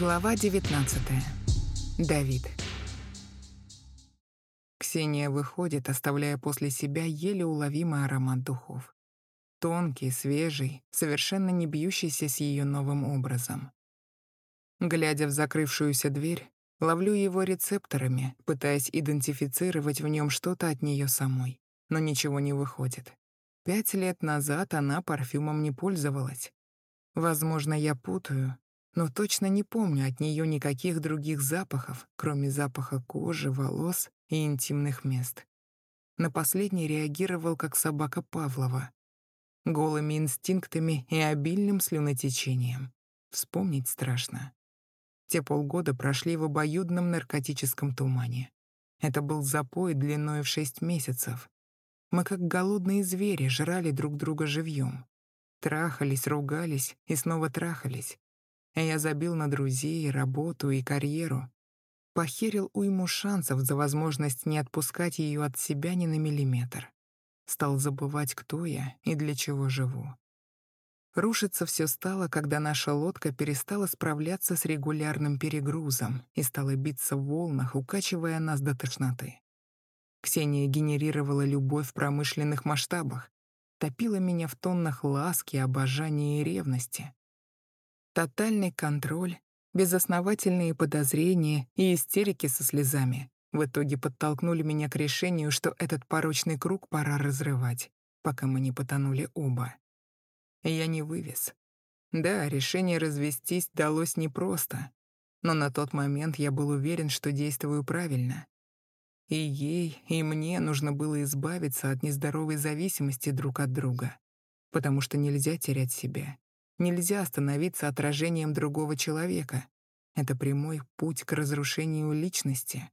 Глава 19. Давид. Ксения выходит, оставляя после себя еле уловимый аромат духов. Тонкий, свежий, совершенно не бьющийся с ее новым образом. Глядя в закрывшуюся дверь, ловлю его рецепторами, пытаясь идентифицировать в нем что-то от нее самой, но ничего не выходит. Пять лет назад она парфюмом не пользовалась. Возможно, я путаю, но точно не помню от нее никаких других запахов, кроме запаха кожи, волос и интимных мест. На последний реагировал как собака Павлова. Голыми инстинктами и обильным слюнотечением. Вспомнить страшно. Те полгода прошли в обоюдном наркотическом тумане. Это был запой длиной в шесть месяцев. Мы как голодные звери жрали друг друга живьем. Трахались, ругались и снова трахались. Я забил на друзей, работу и карьеру. Похерил уйму шансов за возможность не отпускать ее от себя ни на миллиметр. Стал забывать, кто я и для чего живу. Рушиться все стало, когда наша лодка перестала справляться с регулярным перегрузом и стала биться в волнах, укачивая нас до тошноты. Ксения генерировала любовь в промышленных масштабах, топила меня в тоннах ласки, обожания и ревности. Тотальный контроль, безосновательные подозрения и истерики со слезами в итоге подтолкнули меня к решению, что этот порочный круг пора разрывать, пока мы не потонули оба. Я не вывез. Да, решение развестись далось непросто, но на тот момент я был уверен, что действую правильно. И ей, и мне нужно было избавиться от нездоровой зависимости друг от друга, потому что нельзя терять себя. Нельзя становиться отражением другого человека. Это прямой путь к разрушению личности.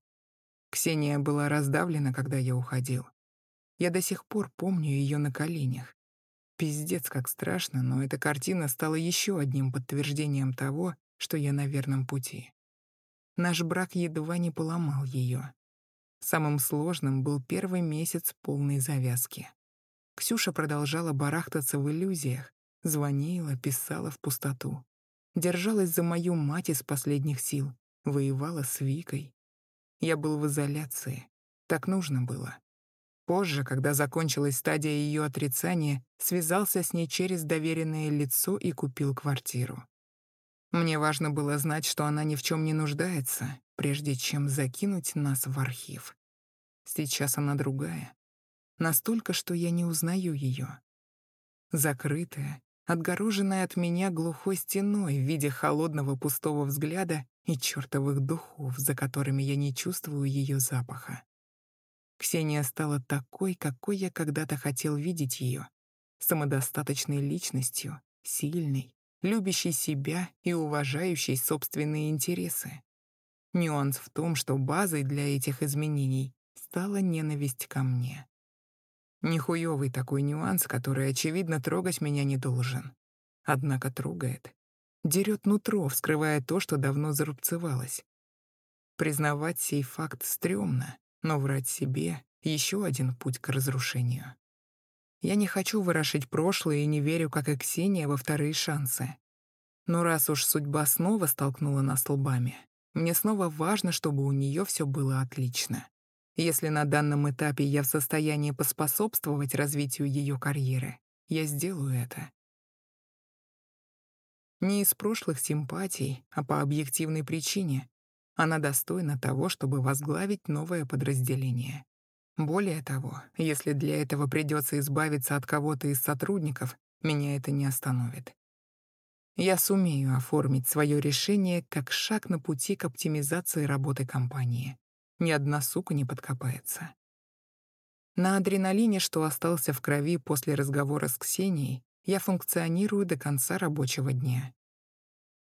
Ксения была раздавлена, когда я уходил. Я до сих пор помню ее на коленях. Пиздец, как страшно, но эта картина стала еще одним подтверждением того, что я на верном пути. Наш брак едва не поломал ее. Самым сложным был первый месяц полной завязки. Ксюша продолжала барахтаться в иллюзиях, Звонила, писала в пустоту. Держалась за мою мать из последних сил. Воевала с Викой. Я был в изоляции. Так нужно было. Позже, когда закончилась стадия ее отрицания, связался с ней через доверенное лицо и купил квартиру. Мне важно было знать, что она ни в чем не нуждается, прежде чем закинуть нас в архив. Сейчас она другая. Настолько, что я не узнаю ее. Закрытая, отгороженная от меня глухой стеной в виде холодного пустого взгляда и чертовых духов, за которыми я не чувствую ее запаха. Ксения стала такой, какой я когда-то хотел видеть ее, самодостаточной личностью, сильной, любящей себя и уважающей собственные интересы. Нюанс в том, что базой для этих изменений стала ненависть ко мне. Нехуёвый такой нюанс, который, очевидно, трогать меня не должен. Однако трогает. Дерет нутро, вскрывая то, что давно зарубцевалось. Признавать сей факт стрёмно, но врать себе — еще один путь к разрушению. Я не хочу ворошить прошлое и не верю, как и Ксения, во вторые шансы. Но раз уж судьба снова столкнула нас лбами, мне снова важно, чтобы у нее все было отлично. Если на данном этапе я в состоянии поспособствовать развитию ее карьеры, я сделаю это. Не из прошлых симпатий, а по объективной причине. Она достойна того, чтобы возглавить новое подразделение. Более того, если для этого придется избавиться от кого-то из сотрудников, меня это не остановит. Я сумею оформить свое решение как шаг на пути к оптимизации работы компании ни одна сука не подкопается. На адреналине, что остался в крови после разговора с Ксенией, я функционирую до конца рабочего дня.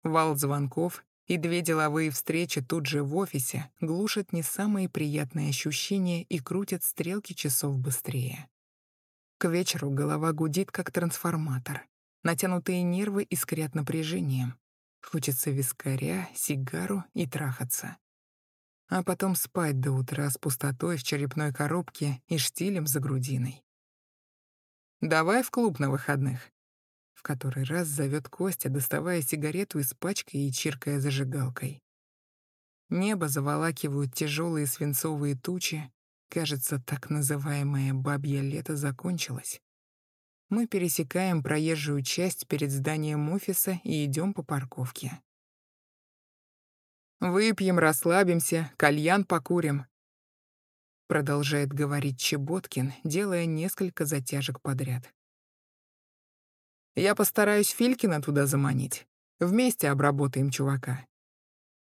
Вал звонков и две деловые встречи тут же в офисе глушат не самые приятные ощущения и крутят стрелки часов быстрее. К вечеру голова гудит, как трансформатор. Натянутые нервы искрят напряжением. Хочется вискаря, сигару и трахаться а потом спать до утра с пустотой в черепной коробке и штилем за грудиной. «Давай в клуб на выходных». В который раз зовет Костя, доставая сигарету из пачки и чиркая зажигалкой. Небо заволакивают тяжелые свинцовые тучи. Кажется, так называемое «бабье лето» закончилось. Мы пересекаем проезжую часть перед зданием офиса и идем по парковке. «Выпьем, расслабимся, кальян покурим», продолжает говорить Чеботкин, делая несколько затяжек подряд. «Я постараюсь Филькина туда заманить. Вместе обработаем чувака».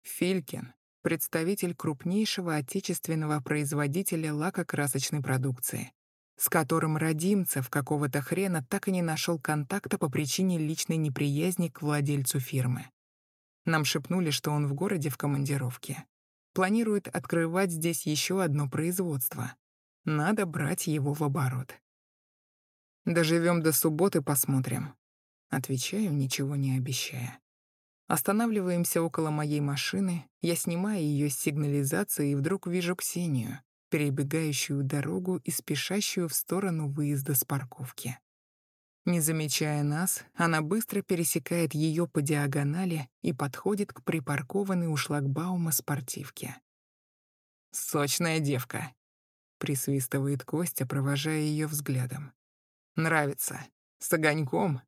Филькин — представитель крупнейшего отечественного производителя лакокрасочной продукции с которым Родимцев какого-то хрена так и не нашел контакта по причине личной неприязни к владельцу фирмы. Нам шепнули, что он в городе в командировке. Планирует открывать здесь еще одно производство. Надо брать его в оборот. Доживем до субботы, посмотрим. Отвечаю, ничего не обещая. Останавливаемся около моей машины, я снимаю ее с сигнализации и вдруг вижу Ксению перебегающую дорогу и спешащую в сторону выезда с парковки. Не замечая нас, она быстро пересекает ее по диагонали и подходит к припаркованной у шлагбаума спортивке. «Сочная девка», — присвистывает Костя, провожая ее взглядом. «Нравится. С огоньком».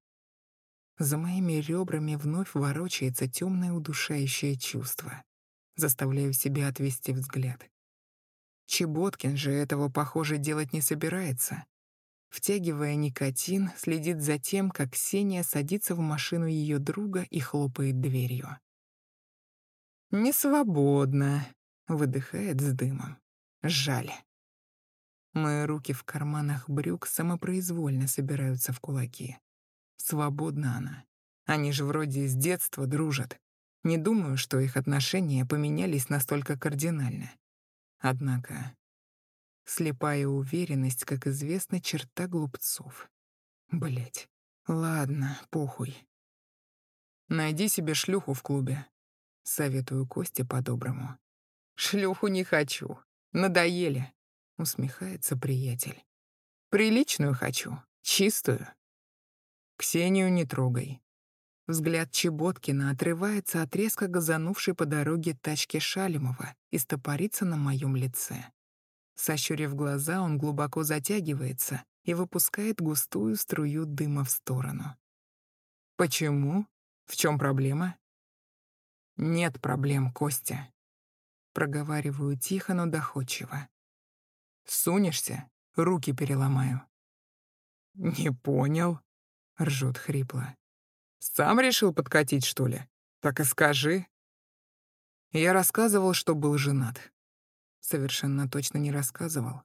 За моими ребрами вновь ворочается темное удушающее чувство. Заставляю себя отвести взгляд. Чеботкин же этого, похоже, делать не собирается. Втягивая никотин, следит за тем, как Ксения садится в машину ее друга и хлопает дверью. «Не свободно», — выдыхает с дымом. «Жаль». Мои руки в карманах брюк самопроизвольно собираются в кулаки. Свободна она. Они же вроде с детства дружат. Не думаю, что их отношения поменялись настолько кардинально. Однако слепая уверенность, как известно, черта глупцов. Блять. Ладно, похуй. Найди себе шлюху в клубе. Советую Косте по-доброму. Шлюху не хочу. Надоели. Усмехается приятель. Приличную хочу. Чистую. Ксению не трогай. Взгляд Чеботкина отрывается от резко газанувшей по дороге тачки Шалимова и стопорится на моем лице. Сощурив глаза, он глубоко затягивается и выпускает густую струю дыма в сторону. «Почему? В чем проблема?» «Нет проблем, Костя», — проговариваю тихо, но доходчиво. «Сунешься, руки переломаю». «Не понял», — ржет хрипло. Сам решил подкатить, что ли? Так и скажи. Я рассказывал, что был женат. Совершенно точно не рассказывал.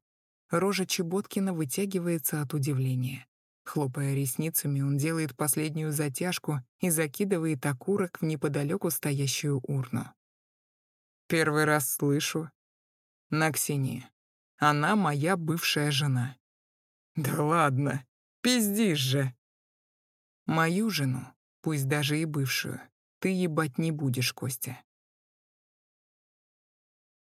Рожа Чеботкина вытягивается от удивления. Хлопая ресницами, он делает последнюю затяжку и закидывает окурок в неподалеку стоящую урну. Первый раз слышу. На Ксении. Она моя бывшая жена. Да ладно, пиздишь же. Мою жену пусть даже и бывшую, ты ебать не будешь, Костя.